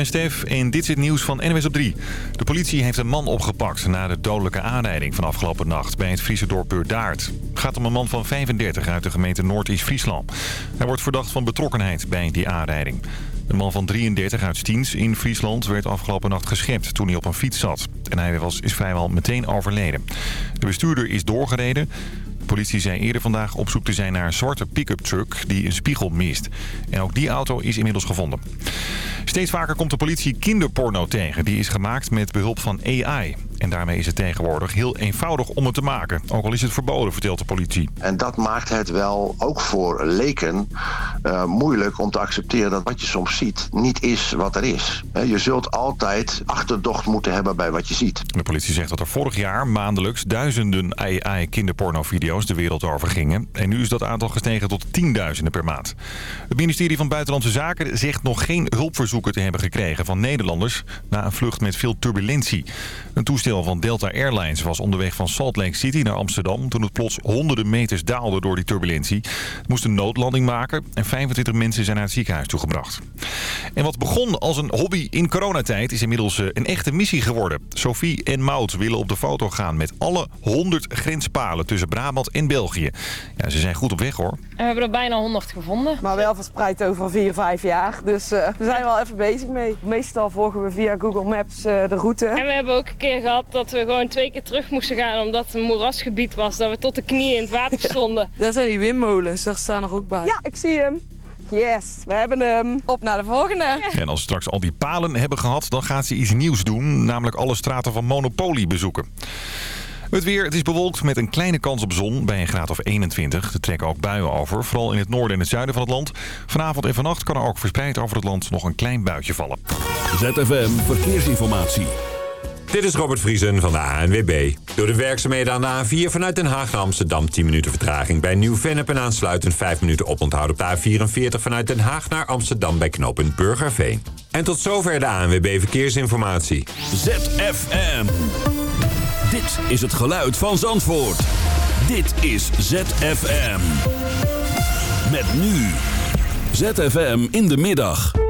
ben Stef en dit is het nieuws van NWS op 3. De politie heeft een man opgepakt na de dodelijke aanrijding van afgelopen nacht bij het Friese dorp Beurdaard. Het gaat om een man van 35 uit de gemeente Noord-East-Friesland. Hij wordt verdacht van betrokkenheid bij die aanrijding. Een man van 33 uit Stiens in Friesland werd afgelopen nacht geschept toen hij op een fiets zat. En hij was, is vrijwel meteen overleden. De bestuurder is doorgereden. Politie zei eerder vandaag op zoek te zijn naar een zwarte pick-up truck die een spiegel mist. En ook die auto is inmiddels gevonden. Steeds vaker komt de politie kinderporno tegen. Die is gemaakt met behulp van AI. En daarmee is het tegenwoordig heel eenvoudig om het te maken. Ook al is het verboden, vertelt de politie. En dat maakt het wel ook voor leken uh, moeilijk om te accepteren dat wat je soms ziet niet is wat er is. Je zult altijd achterdocht moeten hebben bij wat je ziet. De politie zegt dat er vorig jaar maandelijks duizenden AI kinderpornovideo's de wereld over gingen. En nu is dat aantal gestegen tot tienduizenden per maand. Het ministerie van Buitenlandse Zaken zegt nog geen hulpverzoeken te hebben gekregen van Nederlanders na een vlucht met veel turbulentie. Een toestel van Delta Airlines was onderweg van Salt Lake City naar Amsterdam... toen het plots honderden meters daalde door die turbulentie. Het moest een noodlanding maken en 25 mensen zijn naar het ziekenhuis toegebracht. En wat begon als een hobby in coronatijd is inmiddels eh, een echte missie geworden. Sophie en Maud willen op de foto gaan met alle 100 grenspalen tussen Brabant en België. Ja, ze zijn goed op weg hoor. we hebben er bijna 100 gevonden. Maar wel verspreid over 4, 5 jaar. Dus uh, we zijn wel even bezig mee. Meestal volgen we via Google Maps uh, de route. En we hebben ook een keer gehad dat we gewoon twee keer terug moesten gaan omdat het een moerasgebied was. Dat we tot de knieën in het water stonden. Dat zijn die windmolens, daar staan er ook bij. Ja, ik zie hem. Yes, we hebben hem. Op naar de volgende. En als ze straks al die palen hebben gehad, dan gaat ze iets nieuws doen. Namelijk alle straten van Monopoly bezoeken. Het weer, het is bewolkt met een kleine kans op zon bij een graad of 21. Er trekken ook buien over, vooral in het noorden en het zuiden van het land. Vanavond en vannacht kan er ook verspreid over het land nog een klein buitje vallen. ZFM Verkeersinformatie. Dit is Robert Vriesen van de ANWB. Door de werkzaamheden aan de A4 vanuit Den Haag naar Amsterdam 10 minuten vertraging. Bij Nieuw-Vennep en aansluitend 5 minuten oponthoud op de A44 vanuit Den Haag naar Amsterdam bij knooppunt Burgerveen. En tot zover de ANWB Verkeersinformatie. ZFM. Dit is het geluid van Zandvoort. Dit is ZFM. Met nu. ZFM in de middag.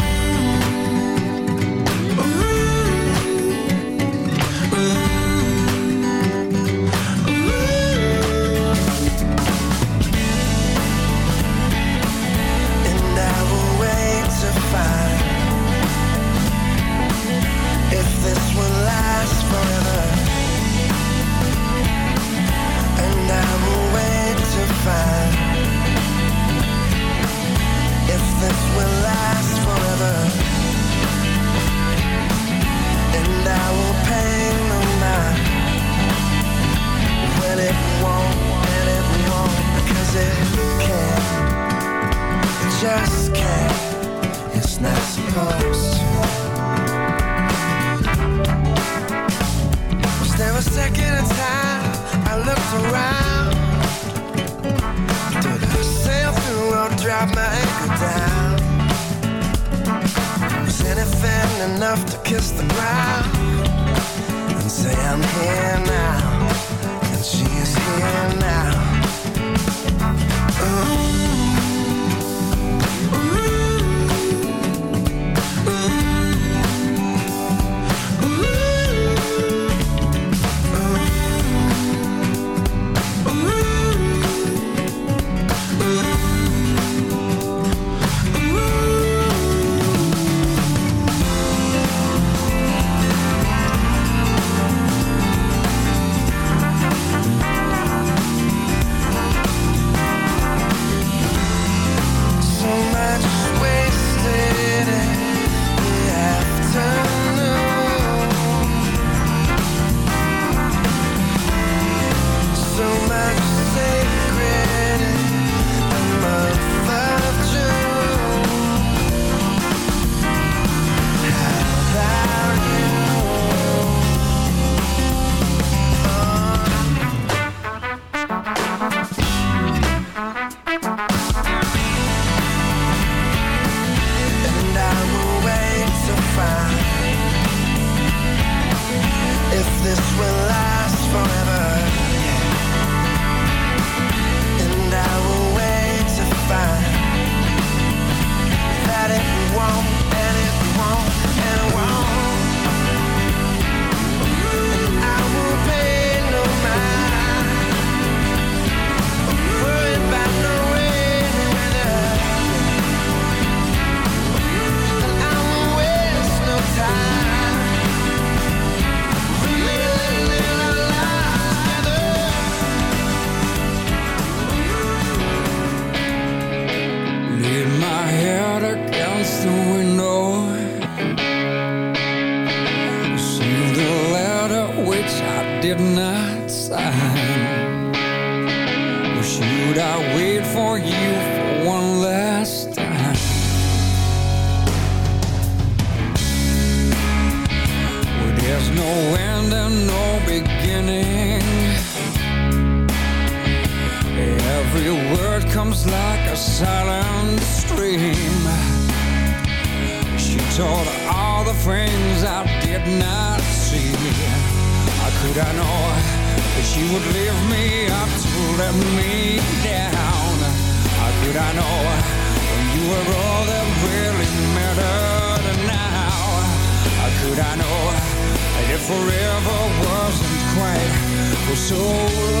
so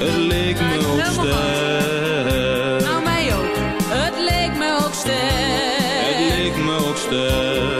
Het leek me ook sterk. Nou, mij ook. Het leek me ook sterk. Het leek me ook sterk.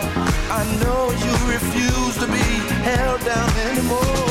I know you refuse to be held down anymore.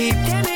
Keep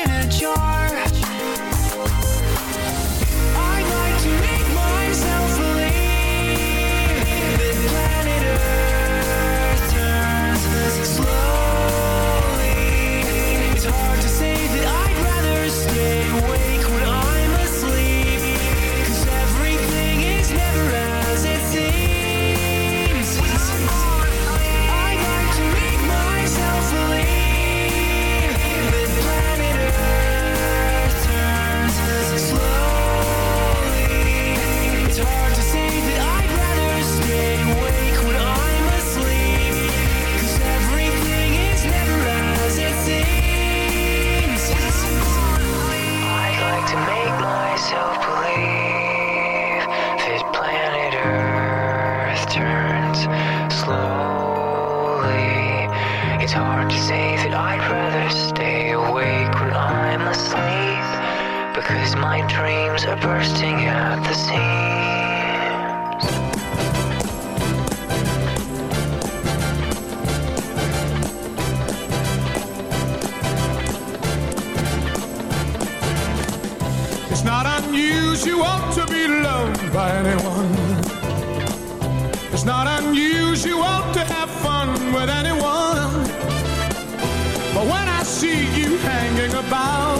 bursting at the seams. It's not unusual to be loved by anyone. It's not unusual to have fun with anyone. But when I see you hanging about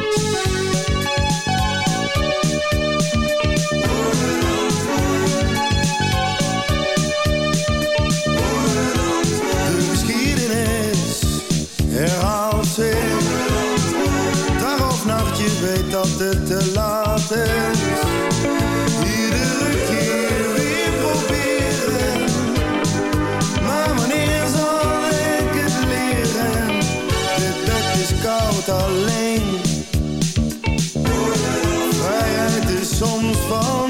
fall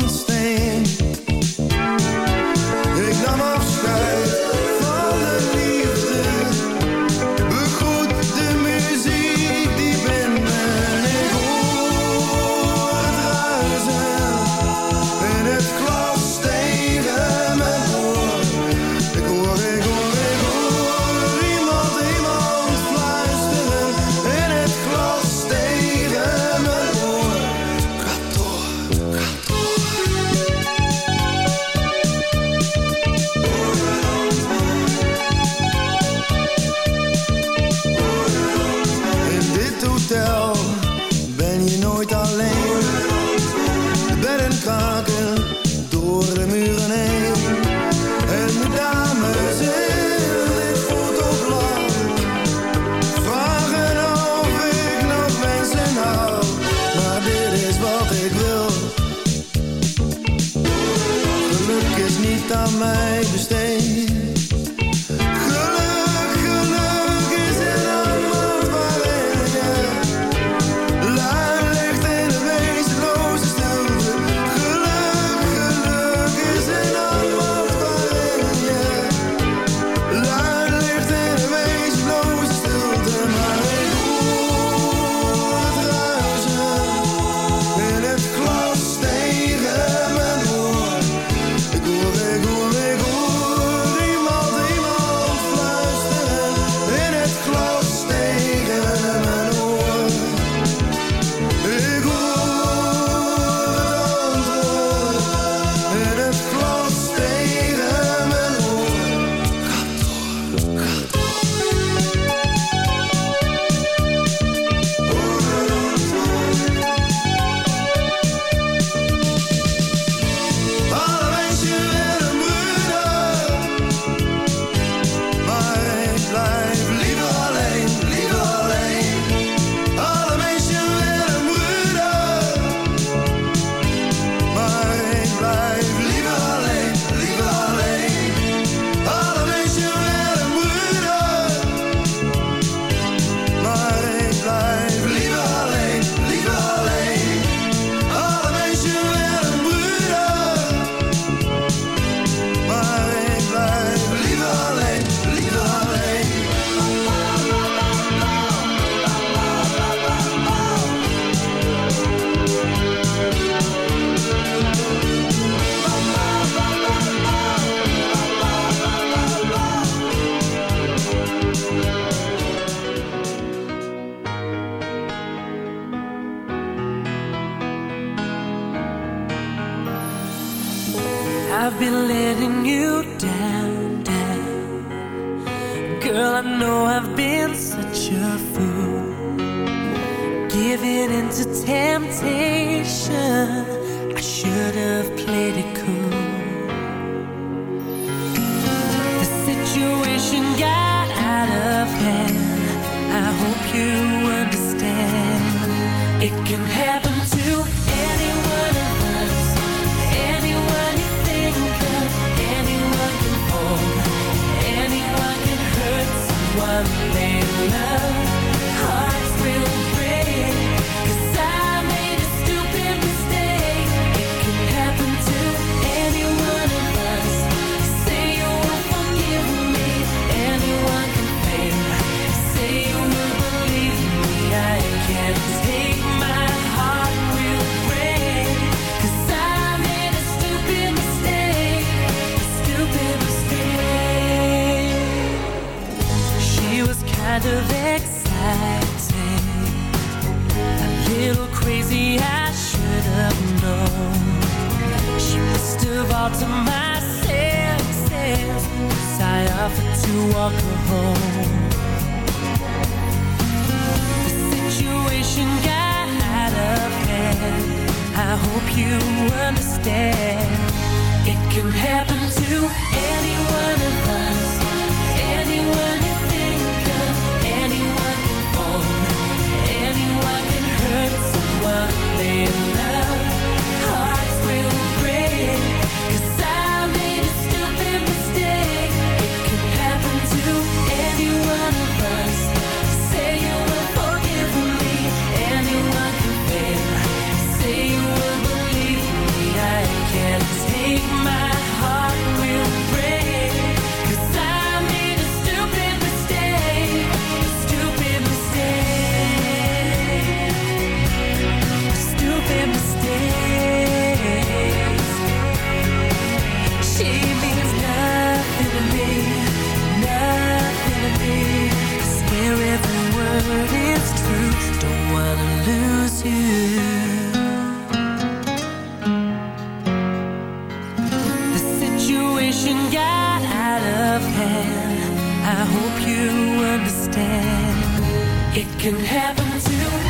It can happen to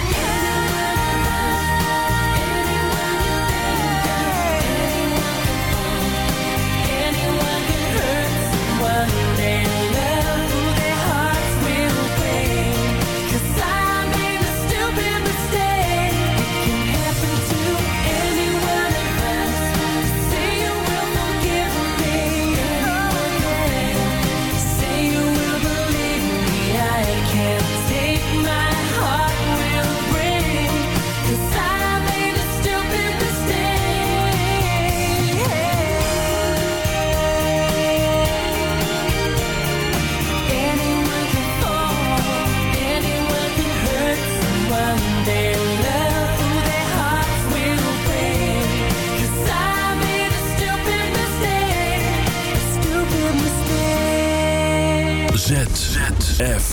ZFM.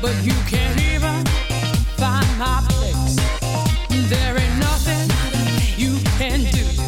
but you can't even find my place. There ain't nothing you can do.